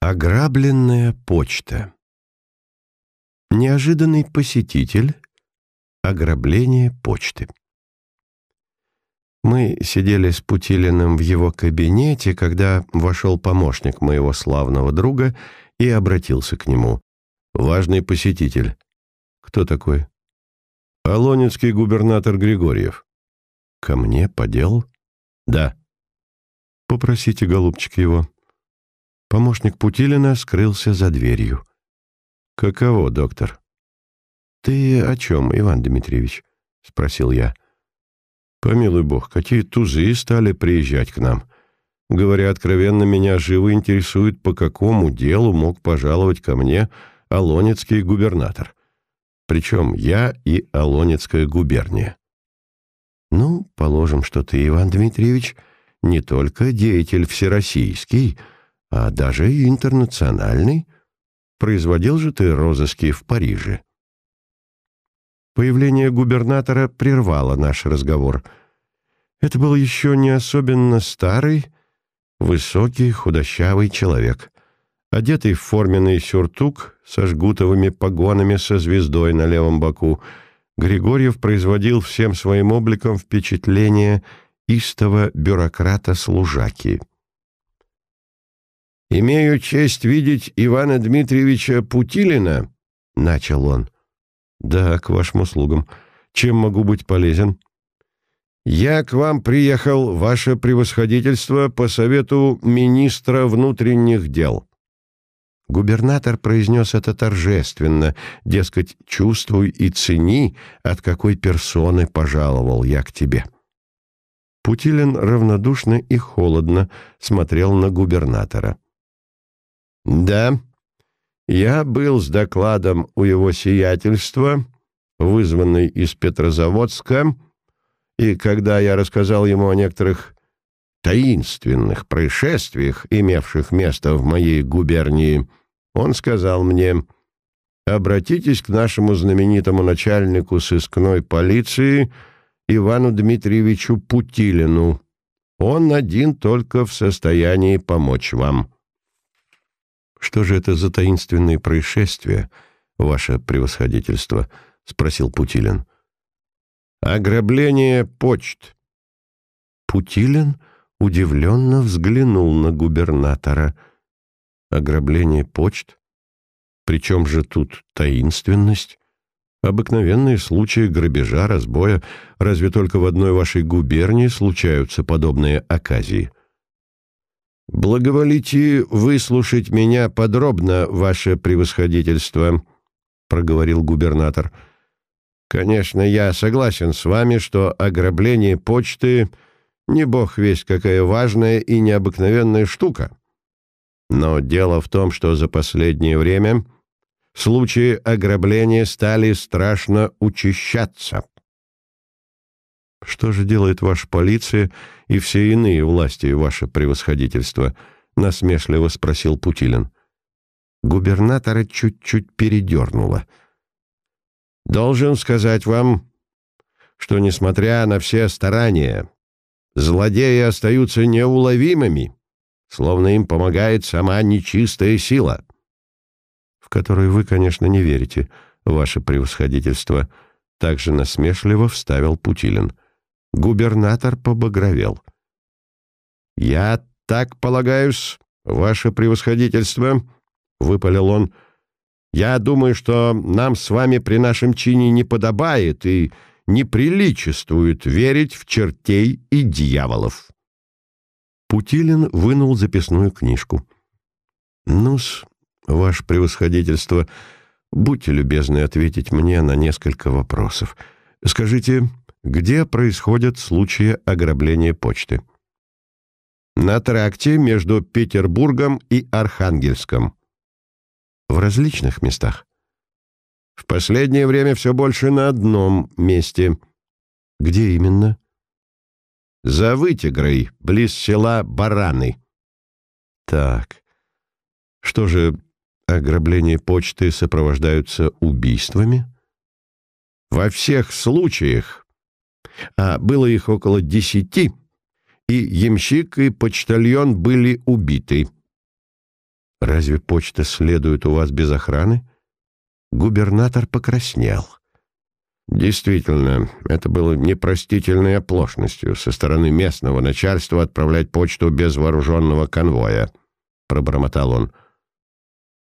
Ограбленная почта. Неожиданный посетитель. Ограбление почты. Мы сидели с Путилиным в его кабинете, когда вошел помощник моего славного друга и обратился к нему. «Важный посетитель». «Кто такой?» «Алонецкий губернатор Григорьев». «Ко мне по делу?» «Да». «Попросите, голубчик, его». Помощник Путилина скрылся за дверью. «Каково, доктор?» «Ты о чем, Иван Дмитриевич?» — спросил я. «Помилуй бог, какие тузы стали приезжать к нам. Говоря откровенно, меня живо интересует, по какому делу мог пожаловать ко мне Алонецкий губернатор. Причем я и Алонецкая губерния». «Ну, положим, что ты, Иван Дмитриевич, не только деятель всероссийский, — а даже и интернациональный. Производил же ты розыски в Париже. Появление губернатора прервало наш разговор. Это был еще не особенно старый, высокий, худощавый человек, одетый в форменный сюртук со жгутовыми погонами со звездой на левом боку. Григорьев производил всем своим обликом впечатление истого бюрократа-служаки. «Имею честь видеть Ивана Дмитриевича Путилина», — начал он. «Да, к вашим услугам. Чем могу быть полезен?» «Я к вам приехал, ваше превосходительство, по совету министра внутренних дел». Губернатор произнес это торжественно, дескать, чувствуй и цени, от какой персоны пожаловал я к тебе. Путилин равнодушно и холодно смотрел на губернатора. «Да, я был с докладом у его сиятельства, вызванный из Петрозаводска, и когда я рассказал ему о некоторых таинственных происшествиях, имевших место в моей губернии, он сказал мне, «Обратитесь к нашему знаменитому начальнику сыскной полиции Ивану Дмитриевичу Путилину. Он один только в состоянии помочь вам». «Что же это за таинственные происшествия, ваше превосходительство?» — спросил Путилин. «Ограбление почт». Путилин удивленно взглянул на губернатора. «Ограбление почт? Причем же тут таинственность?» Обыкновенные случаи грабежа, разбоя, разве только в одной вашей губернии случаются подобные оказии. «Благоволите выслушать меня подробно, ваше превосходительство», — проговорил губернатор. «Конечно, я согласен с вами, что ограбление почты не бог весть какая важная и необыкновенная штука. Но дело в том, что за последнее время случаи ограбления стали страшно учащаться». «Что же делает ваша полиция и все иные власти, ваше превосходительство?» — насмешливо спросил Путилин. Губернатора чуть-чуть передернуло. «Должен сказать вам, что, несмотря на все старания, злодеи остаются неуловимыми, словно им помогает сама нечистая сила». «В которую вы, конечно, не верите, ваше превосходительство», — также насмешливо вставил Путилин. — Губернатор побагровел. «Я так полагаюсь, ваше превосходительство», — выпалил он. «Я думаю, что нам с вами при нашем чине не подобает и не приличествует верить в чертей и дьяволов». Путилин вынул записную книжку. «Ну-с, ваше превосходительство, будьте любезны ответить мне на несколько вопросов. Скажите, где происходят случаи ограбления почты. На тракте между Петербургом и Архангельском. В различных местах. В последнее время все больше на одном месте. Где именно? За Вытигрой, близ села Бараны. Так. Что же, ограбления почты сопровождаются убийствами? Во всех случаях было их около десяти, и ямщик и почтальон были убиты. Разве почта следует у вас без охраны? Губернатор покраснел. Действительно, это было непростительной оплошностью со стороны местного начальства отправлять почту без вооруженного конвоя, пробормотал он.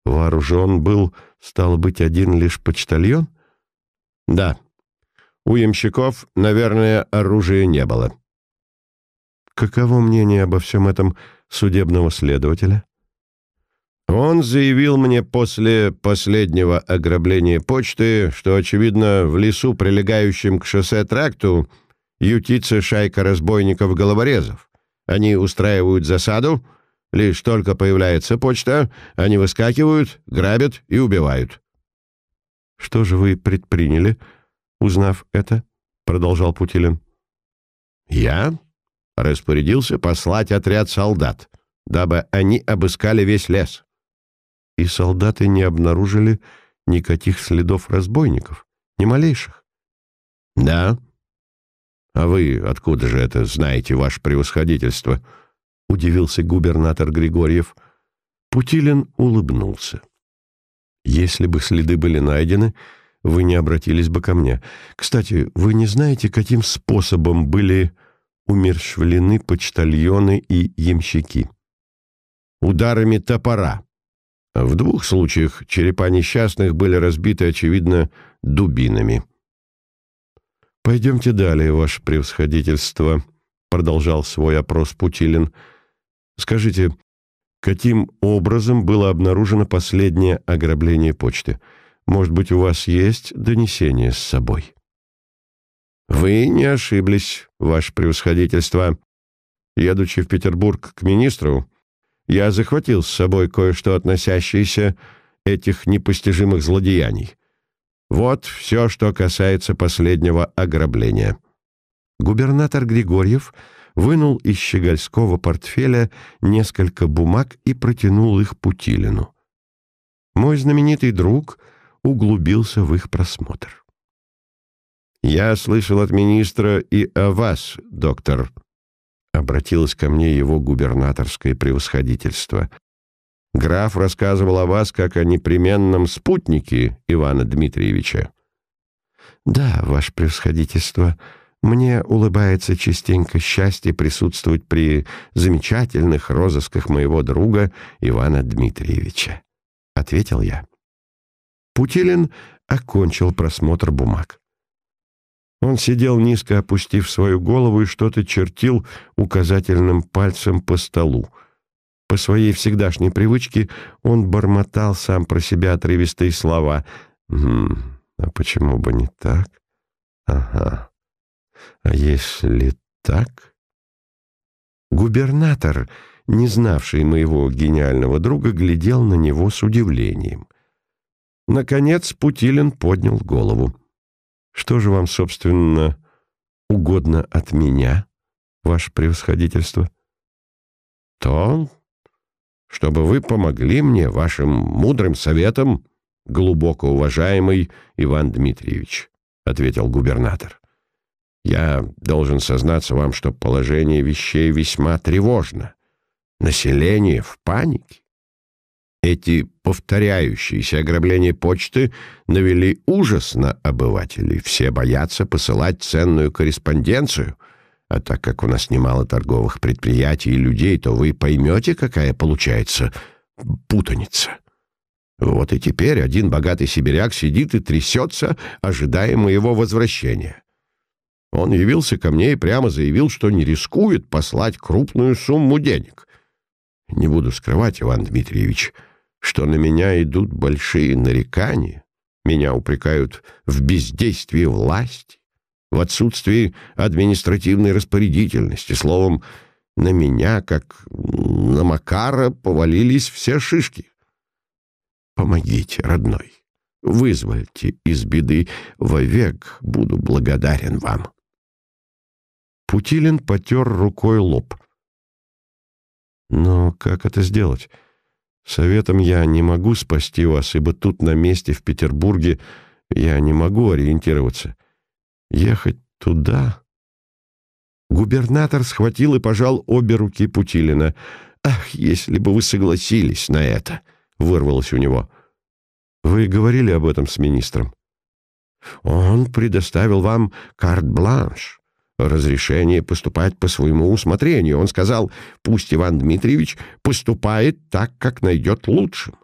Вооружен был, стал быть, один лишь почтальон? Да. У ямщиков, наверное, оружия не было. Каково мнение обо всем этом судебного следователя? Он заявил мне после последнего ограбления почты, что, очевидно, в лесу, прилегающем к шоссе тракту, ютится шайка разбойников-головорезов. Они устраивают засаду, лишь только появляется почта, они выскакивают, грабят и убивают. «Что же вы предприняли, узнав это?» — продолжал Путилин. «Я распорядился послать отряд солдат, дабы они обыскали весь лес. И солдаты не обнаружили никаких следов разбойников, ни малейших. Да. А вы откуда же это знаете, ваше превосходительство? Удивился губернатор Григорьев. Путилин улыбнулся. Если бы следы были найдены, вы не обратились бы ко мне. Кстати, вы не знаете, каким способом были умершвлены почтальоны и ямщики. Ударами топора. В двух случаях черепа несчастных были разбиты, очевидно, дубинами. «Пойдемте далее, ваше превосходительство», — продолжал свой опрос Путилин. «Скажите, каким образом было обнаружено последнее ограбление почты? Может быть, у вас есть донесение с собой?» «Вы не ошиблись, ваше превосходительство. Едучи в Петербург к министру, я захватил с собой кое-что относящееся этих непостижимых злодеяний. Вот все, что касается последнего ограбления». Губернатор Григорьев вынул из щегольского портфеля несколько бумаг и протянул их Путилину. Мой знаменитый друг углубился в их просмотр. «Я слышал от министра и о вас, доктор», — обратилось ко мне его губернаторское превосходительство. «Граф рассказывал о вас как о непременном спутнике Ивана Дмитриевича». «Да, ваше превосходительство», мне улыбается частенько счастье присутствовать при замечательных розысках моего друга Ивана Дмитриевича», — ответил я. Путилин окончил просмотр бумаг. Он сидел низко, опустив свою голову, и что-то чертил указательным пальцем по столу. По своей всегдашней привычке он бормотал сам про себя отрывистые слова. «Хм, а почему бы не так? Ага. А если так?» Губернатор, не знавший моего гениального друга, глядел на него с удивлением. Наконец Путилин поднял голову. Что же вам, собственно, угодно от меня, ваше превосходительство? То, чтобы вы помогли мне вашим мудрым советом, глубоко уважаемый Иван Дмитриевич, ответил губернатор. Я должен сознаться вам, что положение вещей весьма тревожно. Население в панике. Эти повторяющиеся ограбления почты навели ужас на обывателей. Все боятся посылать ценную корреспонденцию. А так как у нас немало торговых предприятий и людей, то вы поймете, какая получается путаница. Вот и теперь один богатый сибиряк сидит и трясется, ожидая моего возвращения. Он явился ко мне и прямо заявил, что не рискует послать крупную сумму денег. Не буду скрывать, Иван Дмитриевич, — что на меня идут большие нарекания, меня упрекают в бездействии власти, в отсутствии административной распорядительности, словом, на меня, как на Макара, повалились все шишки. Помогите, родной, вызвольте из беды, вовек буду благодарен вам. Путилин потер рукой лоб. Но как это сделать? Советом я не могу спасти вас, ибо тут на месте в Петербурге я не могу ориентироваться. Ехать туда...» Губернатор схватил и пожал обе руки Путилина. «Ах, если бы вы согласились на это!» — вырвалось у него. «Вы говорили об этом с министром?» «Он предоставил вам карт-бланш, разрешение поступать по своему усмотрению. Он сказал, пусть Иван Дмитриевич поступает так, как найдет лучшим».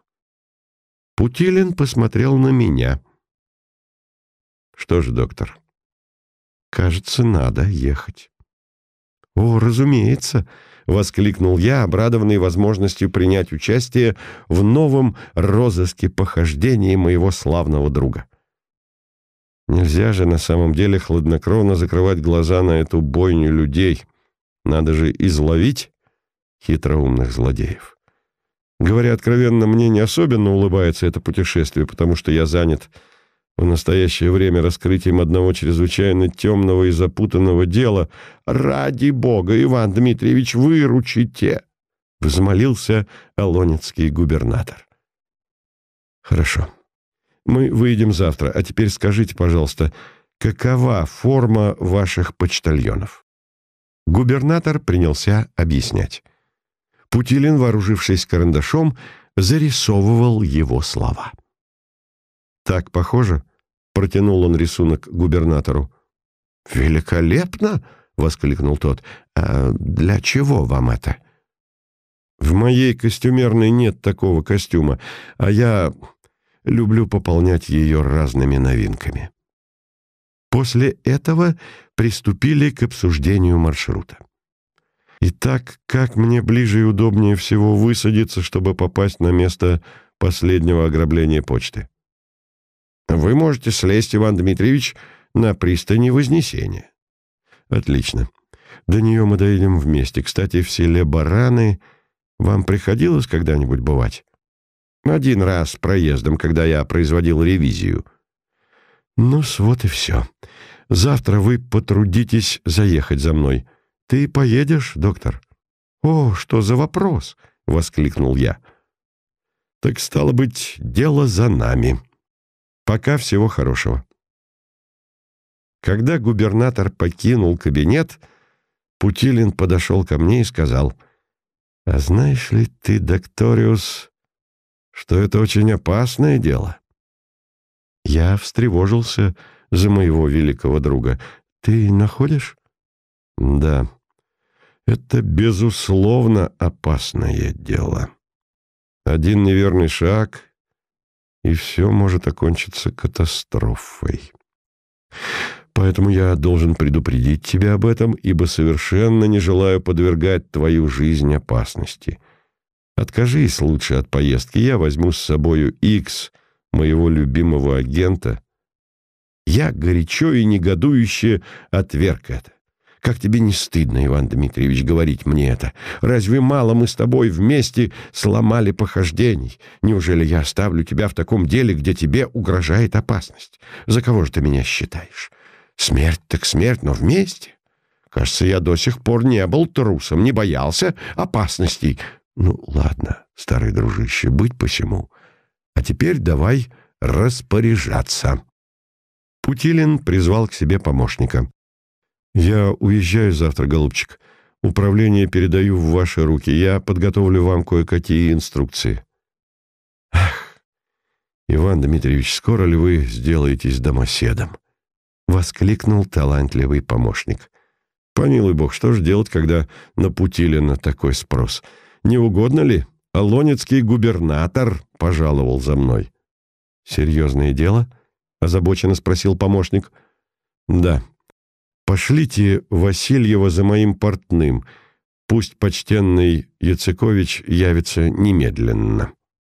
Путилин посмотрел на меня. «Что ж, доктор, кажется, надо ехать». «О, разумеется», — воскликнул я, обрадованный возможностью принять участие в новом розыске похождений моего славного друга. Нельзя же на самом деле хладнокровно закрывать глаза на эту бойню людей. Надо же изловить хитроумных злодеев. Говоря откровенно, мне не особенно улыбается это путешествие, потому что я занят в настоящее время раскрытием одного чрезвычайно темного и запутанного дела. «Ради Бога, Иван Дмитриевич, выручите!» — взмолился Алонецкий губернатор. «Хорошо. Мы выйдем завтра. А теперь скажите, пожалуйста, какова форма ваших почтальонов?» Губернатор принялся объяснять. Путилин, вооружившись карандашом, зарисовывал его слова. «Так похоже?» — протянул он рисунок губернатору. «Великолепно!» — воскликнул тот. «А для чего вам это?» «В моей костюмерной нет такого костюма, а я люблю пополнять ее разными новинками». После этого приступили к обсуждению маршрута. Итак, как мне ближе и удобнее всего высадиться, чтобы попасть на место последнего ограбления почты? Вы можете слезть, Иван Дмитриевич, на пристани Вознесения. Отлично. До нее мы доедем вместе. Кстати, в селе Бараны вам приходилось когда-нибудь бывать? Один раз проездом, когда я производил ревизию. ну вот и все. Завтра вы потрудитесь заехать за мной. Ты поедешь, доктор? О, что за вопрос? — воскликнул я. Так стало быть, дело за нами. Пока всего хорошего. Когда губернатор покинул кабинет, Путилин подошел ко мне и сказал, «А знаешь ли ты, докториус, что это очень опасное дело?» Я встревожился за моего великого друга. «Ты находишь?» «Да, это, безусловно, опасное дело. Один неверный шаг, и все может окончиться катастрофой. Поэтому я должен предупредить тебя об этом, ибо совершенно не желаю подвергать твою жизнь опасности. Откажись лучше от поездки, я возьму с собою Икс, моего любимого агента. Я горячо и негодующе отверг это. Как тебе не стыдно, Иван Дмитриевич, говорить мне это? Разве мало мы с тобой вместе сломали похождений? Неужели я оставлю тебя в таком деле, где тебе угрожает опасность? За кого же ты меня считаешь? Смерть так смерть, но вместе? Кажется, я до сих пор не был трусом, не боялся опасностей. Ну, ладно, старый дружище, быть посему. А теперь давай распоряжаться. Путилин призвал к себе помощника. «Я уезжаю завтра, голубчик. Управление передаю в ваши руки. Я подготовлю вам кое-какие инструкции». «Ах, Иван Дмитриевич, скоро ли вы сделаетесь домоседом?» — воскликнул талантливый помощник. «Помилуй бог, что же делать, когда на Путилина такой спрос? Не угодно ли? Алонецкий губернатор пожаловал за мной». «Серьезное дело?» — озабоченно спросил помощник. «Да, Пошлите Васильева за моим портным. Пусть почтенный Яцекович явится немедленно».